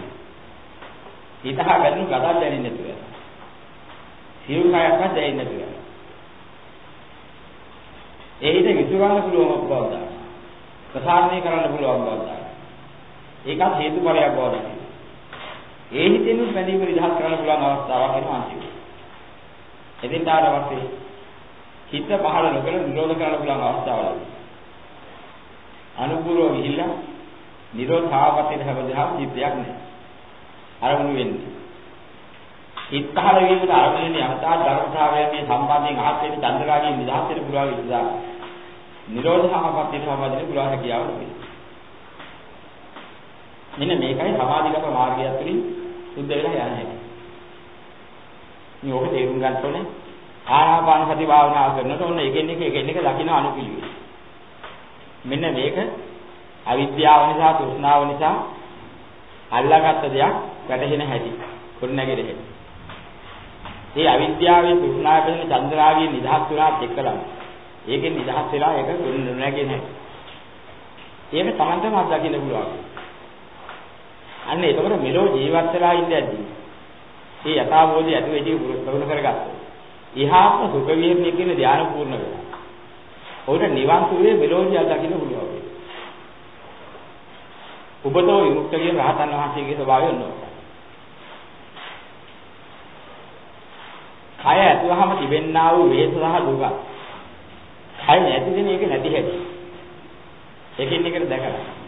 හිත හා ගැටුණු ගදක් දැනෙන්නේ නැතුව. සියුම් කයක්වත් දැනෙන්නේ නැතුව. ඒ හිත විසුරන්න පුළුවන් බව දාන්න. ප්‍රසාරණය කරන්න පුළුවන් බව දාන්න. ඒකත් හේතුඵලයක් බව දාන්න. ඒ හිතෙනුත් බැඳීම නිදහස් කරන්න පුළුවන් අවස්ථාවක් වෙනවා අන්තිමට. එදින් තාරවත්තේ හිත පහළ නොකර නිරෝධ කරන්න පුළුවන් අවස්ථාවල. අනුපූර්ව ගිහිල්ලා නිරෝධාවතේ හැමදෙහා සිද්ධියක් නැහැ. අරමුණු වෙන්නේ. හිත පහළ වීමට අරමුණේ යම්තා ධර්මතාවයන්ගේ සම්බන්ධයෙන් අහත් වෙන චන්ද්‍රාගයේ නිදහස් වෙන්න පුළුවන් විදිහට නිරෝධාපත්‍ය සම්බන්ධයෙන් පුළුවන් හැකියාව තියෙනවා. මෙන්න මේකයි සමාධිගත මාර්ගය තුළින් සුද්ධ වෙලා යන්නේ හැටි. මේ ඔබ තේරුම් ගන්න ඕනේ ආනාපාන සති භාවනාව කරනකොට ඔන්න එකින් එක එකින් එක දකින්න අනුපිළිවෙල. මෙන්න මේක අවිද්‍යාව නිසා තෘෂ්ණාව නිසා අල්ලාගත්ත දෙයක් වැටහෙන හැටි. කොන්නගෙර හැටි. මේ අවිද්‍යාවේ තෘෂ්ණාවෙන් චන්ද්‍රාගයේ නිදහස් වුණාත් එක්කලම ඒකෙන් නිදහස් වෙලා ඒක නොනැගෙන හැටි. ඒක Tamanටම අත්දකින්න පුළුවන්. අන්න ඒකවල මෙලෝ ජීවත් වෙලා ඉඳද්දී මේ යථාබෝධය ඇති වෙදී පුරුදු කරගත්තා. ඉහාත්ම සුඛ විහරණය කියන ධානය පූර්ණ වෙනවා. ඔහුට නිවන් සුවේ මෙලෝදී අත්දකින්න පුළුවන්. උබතෝ විමුක්ත කියන රහතන් වහන්සේගේ ස්වභාවය ඔන්නවා. කය ඇතුවහම තිබෙන්නා වූ වේස සහ දුක. කය නැති දෙන එක නැති හැටි. එකින් එකට දැකලා.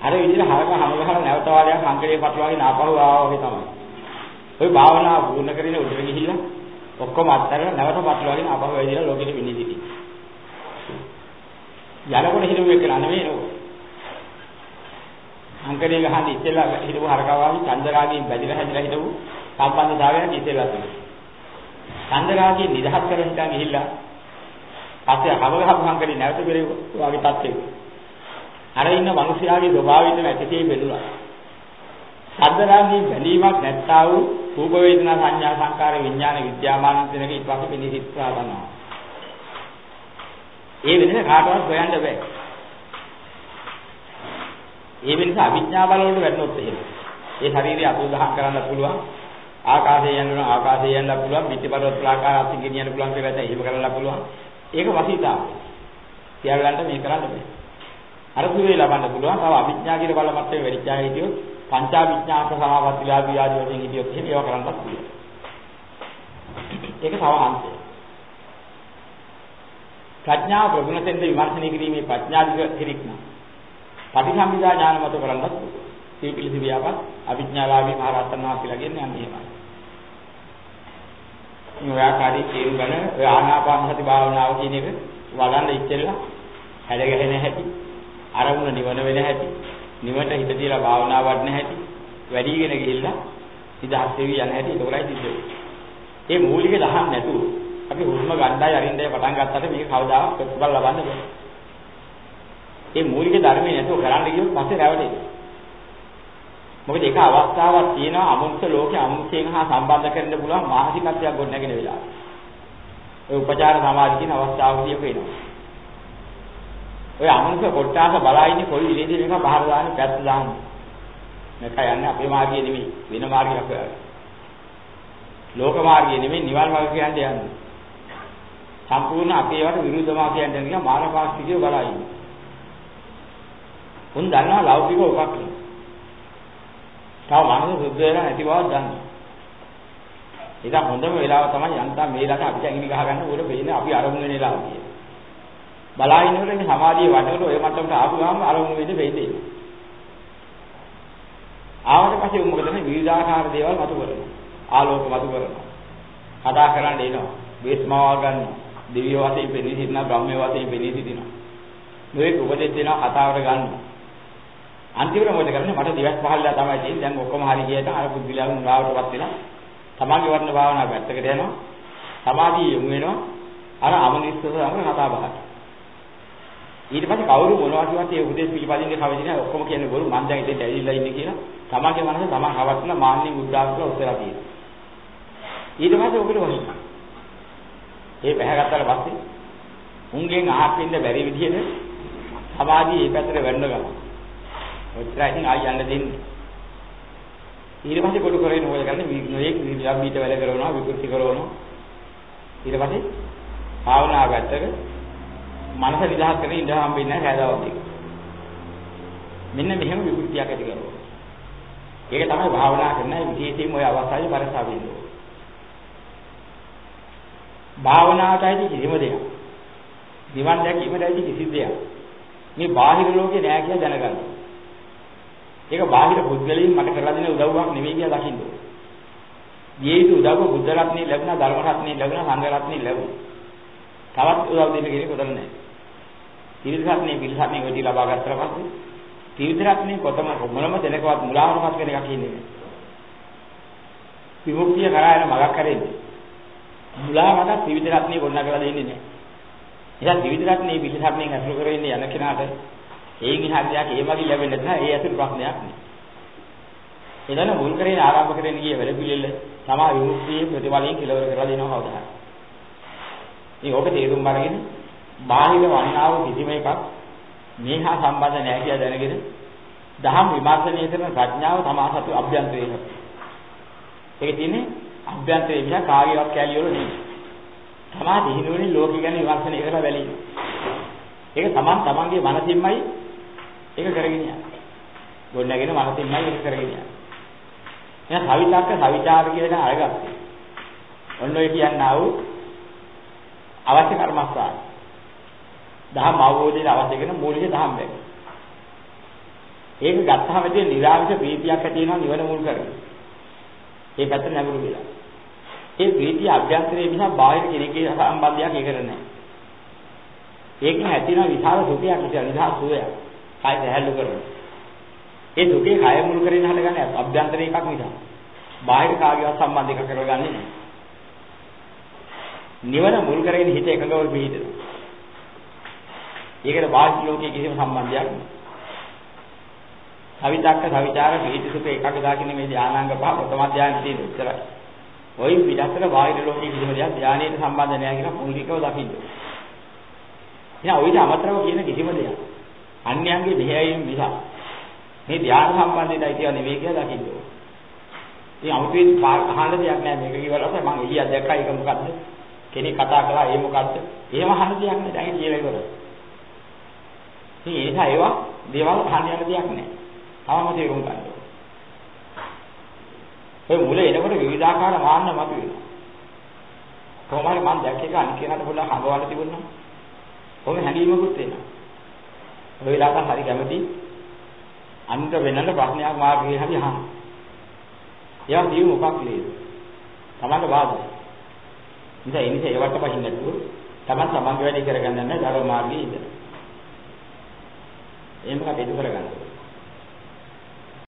අර විදිහට හරක හැම ගහලා නැවත වාලයක් අංකලේ පටලවාගෙන ආපහු ආවා වගේ තමයි. ওই භාවනාව වුණ කරගෙන උඩට ගිහිල්ලා ඔක්කොම අත්හැරලා නැවත පටලවාගෙන ආපහු ඇවිදලා ලෝකෙට විනිදි සිටි. යනකොට හිරුවේ කියලා නෙමෙයි නෝ. අංකලේ ගහන්න ඉස්සෙල්ලා හිරුව හරකවාගේ චන්දරාගයෙන් බැඳිලා හැදිලා හිටපු සම්බන්ධතාවයක් ඉස්සෙල්ලා තියෙනවා. චන්දරාගයෙන් නිදහස් කර හිටන් ගිහිල්ලා පස්සේ හව ගහපු අංකලේ නැවත පෙරේ වාගේ තත්ත්වෙක. අර ඉන්න මිනිස්යාගේ ස්වභාවයෙන් ඇතිතේ බෙදුණා. සද්දරාගී බැඳීමක් නැත්තා වූ රූප වේදනා සංඥා සංකාර විඥාන විද්‍යාමාන දෙනක ඉස්පස්ස පිළිසිත්වා ගන්නවා. ඒ වෙනස කාටවත් හොයන්න බෑ. ඒ වෙනස අවිඥා බල වලට වැටෙනොත් එහෙම. ඒ ශරීරය අතුරුදහන් කරන්න පුළුවන්. ආකාශයේ යන්න ආකාශයේ යන්න පුළුවන්. පිටිපරවත් ආකාරات ගෙනියන්න පුළුවන් කියලා දැන් එහෙම කරන්න පුළුවන්. ඒක වසීතාව. තියාගන්න මේ කරන්න බෑ. අර සුවේ ලබන්න පුළුවන්. තව අවිඥා කියන බල මට්ටමේ වැඩිචා හිටියොත් පංචාවිඥාක සමාවත්තිලාභී ආදී වශයෙන් හිටියොත් එහෙම ඒවා කරන්නත් පුළුවන්. ඒක තව අන්තය. ප්‍රඥාව ප්‍රගුණ සෙන්ද විමර්ශනය කිරීමේ ප්‍රඥාදික කිරික්ම. පටිසම්භිදා ඥාන මත කරන්නත් පුළුවන්. මේ පිළිසි ව්‍යාපත් අවිඥාලාභී මහරහතන් වහන්සේලා කියන්නේ අන්න එහෙමයි. මේ ඔයාකාරී තේරුම් ගන්න ඔය ආනාපාන සති භාවනාව කියන එක වඩන්න ඉච්චෙල්ලා හැඩ ගැහෙන හැටි අරමුණ නිවන වෙන හැටි නිවට හිත තියලා භාවනා වඩන හැටි වැඩිගෙන ගිහිල්ලා නිදහස් වෙවි යන හැටි ඒකෝලයි සිද්ධ වෙන්නේ. ඒ මූලික දහම් නැතුව අපි හුස්ම ගන්නයි අරින්නයි පටන් ගත්තට මේක කවදාවත් ප්‍රතිඵල ලබන්න බෑ. ඒ මූලික ධර්මයේ නැතුව කරන්න ගියොත් පස්සේ රැවටෙනවා. මොකද ඒක අවස්ථාවක් තියෙනවා අමුන්ත ලෝකේ අමුන්තයෙන් හා සම්බන්ධ කරන්න පුළුවන් මානසිකත්වයක් ගොඩනගෙන වෙලාව. ඒ උපචාර සමාධි කියන අවස්ථාවකදී වෙනවා. ඔය අමනුෂ්‍ය කොට්ටාස බලා ඉන්නේ කොයි ඉලෙදී මේක බහර දාන්නේ පැත්ත දාන්නේ. මේක යන්නේ අපේ මාර්ගය නෙමෙයි වෙන මාර්ගයක් හොයාගෙන. ලෝක මාර්ගය නෙමෙයි නිවන් මාර්ගය කියන්නේ යන්නේ. සම්පූර්ණ අපේ වට විරුද්ධ මාර්ගයෙන් යන එක මානපාස්තිකව බලා ඉන්නේ. උන් දන්නවා ලෞකික උපක් නේ. තව මනස සුද්ධ වෙලා නැති බවක් දන්නවා. ඒක හොඳම වෙලාව තමයි යන්තම් මේ ළඟ අපිට ඇඟිලි ගහ ගන්න උඩ වෙන්නේ අපි අරමුණ වෙන වෙලාව කියන්නේ. බලා ඉන්නකොට මේ සමාධිය වඩනකොට ඔය මට්ටමට ආපු ගාම අරමුණු වෙන්න වෙන්නේ. පස්සේ මොකද කරන්නේ විවිධාකාර දේවල් මතු කරනවා. ආලෝක මතු කරනවා. කතා කරන්න එනවා. වේස්මාව ගන්නවා. දිව්‍ය වශයෙන් පෙනී සිටිනවා, බ්‍රහ්ම වශයෙන් පෙනී සිටිනවා. මේක උපදෙස් දෙනවා කතාවට ගන්නවා. අන්තිමට මොකද කරන්නේ මට දිවස් පහළලා තමයි තියෙන්නේ. දැන් ඔක්කොම හරි ගියට අර පුදුලියාගේ මුලාවටපත් වෙලා තමන්ගේ වර්ණ භාවනාව පැත්තකට යනවා. සමාධිය යොමු වෙනවා. අර අමනිස්සස සමග කතා බහට. ඊට පස්සේ කවුරු මොනවා කිව්වත් ඒ උදේස් පිළිපදින්නේ කවදින ඔක්කොම කියන්නේ බොරු මං දැන් ඉතින් ඇවිල්ලා ඉන්නේ කියලා තමන්ගේ මනස තමන් හවත්න මාන්නේ උද්දාක කියලා උත්තර තියෙනවා. ඊට පස්සේ ඔබට වහින්න. ඒ බහැගත්තාට පස්සේ උන්ගෙන් අහකින්න බැරි විදිහට සමාධිය ඒ පැත්තට වෙන්න ගමන. ඔච්චරයි ඉතින් ආයි යන්න දෙන්නේ. ඊට පස්සේ කොට කරගෙන මොකද කරන්නේ මේක විලම්බීට වැඩ කරනවා විකෘති කරනවා. ඊට පස්සේ භාවනා පැත්තට මනස විදහා කරගෙන ඉඳ හම්බෙන්නේ නැහැ හැදාවත්. මෙන්න මෙහෙම විකෘතියක් ඇති කරනවා. ඒක තමයි භාවනා කරන විශේෂයෙන්ම ওই අවස්ථාවේ පරිසාව වෙන්නේ. භාවනාවට ඇති කිසිම දෙයක්. නිවන් දැකීමට ඇති කිසි දෙයක්. මේ බාහිර ලෝකේ නෑ කියලා දැනගන්න. ඒක බාහිර පුද්ගලයන් මට කරලා දෙන උදව්වක් නෙවෙයි කියලා දකින්න ඕනේ. ජීවිත උදව්ව බුද්ධ රත්නේ ලැබුණා, ධර්ම රත්නේ ලැබුණා, සංඝ රත්නේ ලැබුණා. තවත් උදව් දෙන්න කෙනෙක් උදව් නැහැ. ත්‍රිවිධ රත්නේ පිළිසන්නේ වෙටි ලබා ගත්තා පස්සේ ත්‍රිවිධ රත්නේ කොතම මොනම දෙනකවත් මුලාවටපත් වෙන එකක් ඉන්නේ නැහැ. විමුක්තිය කරා යන මගක් කරෙන්නේ. මුලාවට ත්‍රිවිධ රත්නේ ගොඩනගලා දෙන්නේ නැහැ. ඉතින් ත්‍රිවිධ රත්නේ පිළිසන්නේ අසුර කරගෙන යන කෙනාට ඒන් එහා ගියාට ඒ වගේ ලැබෙන්නේ නැහැ. ඒ අසුර ප්‍රශ්නයක් නෑ. එදන මුල් කරගෙන ආරම්භ කරගෙන ගිය වැඩ පිළිවෙල තමා විමුක්තියේ ප්‍රතිඵලයෙන් කෙලවර කරලා දෙනවා කවදා. මේ ඔබ තේරුම් අරගෙන බාහිර වන්නාව කිසිම එකක් මේහා සම්බන්ධ නැහැ කියලා දැනගෙන දහම් විමර්ශනය කරන ප්‍රඥාව තමා සතු අභ්‍යන්තරේ නේ. ඒක තියෙන්නේ අභ්‍යන්තරේ විනා කාගේවත් කැලිය වල නෙමෙයි. තමා දිහිනුවනේ ලෝකෙ ගැන විමර්ශනය කරලා බැලීම. ඒක තමන් තමන්ගේ මනසින්මයි ඒක කරගෙන යන්නේ. ගොඩනගෙන මනසින්මයි ඒක කරගෙන යන්නේ. එහෙනම් සවිතක්ක සවිචාර කියන අරගත්තේ. ඔන්න ඔය කියන්නා වූ අවශ්‍ය කර්මස්ථාන. දහම් අවබෝධයට අවශ්‍ය කරන මූලික දහම් බැග. ඒක ගත්තාම ඉතින් නිරාමිෂ ප්‍රීතියක් ඇති වෙනවා නිවන මුල් කරගෙන. ඒ පැත්ත නැගුරු වෙලා. ඒ ප්‍රීතිය අභ්‍යන්තරයේ නිසා බාහිර කෙනෙක්ගේ සම්බන්ධයක් ඒකට නැහැ. ඒකෙන් ඇතිවෙන විශාල සුඛයක් නිසා නිදහස් සුවයක්. කය දැහැල්ලු කරනවා. ඒ දුකේ කය මුල් කරගෙන හටගන්නේ අභ්‍යන්තර එකක් නිසා. බාහිර කාගේවත් සම්බන්ධ එකක් කරගන්නේ නැහැ. නිවන මුල් කරගෙන හිත එකඟව පිහිටනවා. ඒකට බාහිර ලෝකයේ කිසිම සම්බන්ධයක් නැහැ. සවිතක්ක සවිචාර පිහිට සුඛ එකක දාකින්නේ මේ ධානාංග පහ ප්‍රථම ධානයේ තියෙන උත්තරයි. ওই පිටතට බාහිර ලෝකයේ කිසිම දෙයක් ධානයට සම්බන්ධ නැහැ කියලා මූලිකව දකින්න. එහෙනම් ඔයිට අමතරව කියන කිසිම දෙයක් අන්‍යයන්ගේ දෙහැයීම් නිසා මේ ධ්‍යාන සම්බන්ධයයි කියලා නෙවෙයි කියලා දකින්න ඕනේ. ඉතින් අමුතුවෙන් අහන්න දෙයක් නැහැ මේක කිව්වට පස්සේ මම එළිය දැක්කා ඒක මොකද්ද? කෙනෙක් කතා කළා ඒ මොකද්ද? එහෙම අහන්න දෙයක් නැහැ දැන් කියලා ඉවරයි. ඉතින් ඒ නිසා ඒවා දේවල් අහන්න යන දෙයක් නැහැ. තවම තේරුම් ගන්න ඕනේ. ඒ මුල එනකොට විවිධාකාර මාන්න මතුවෙනවා. කොහොමද මම දැක්ක එක අනිත් කෙනාට පොඩ්ඩක් හඟවන්න තිබුණා. කොහොම හැඟීමකුත් එනවා. ඔය වෙලාවට හරි කැමති අන්ත වෙනන්න ප්‍රශ්නයක් මාර්ගයේ හරි අහන්න. ඒවා දියු මොකක් නේද? තමන්ට බාධා. ඉතින් ඒ නිසා ඒවට පහින් නැතුව තමන් තමන්ගේ වැඩේ කරගන්න නැහැ ධර්ම මාර්ගයේ ඉඳලා. එහෙම කටයුතු කරගන්න.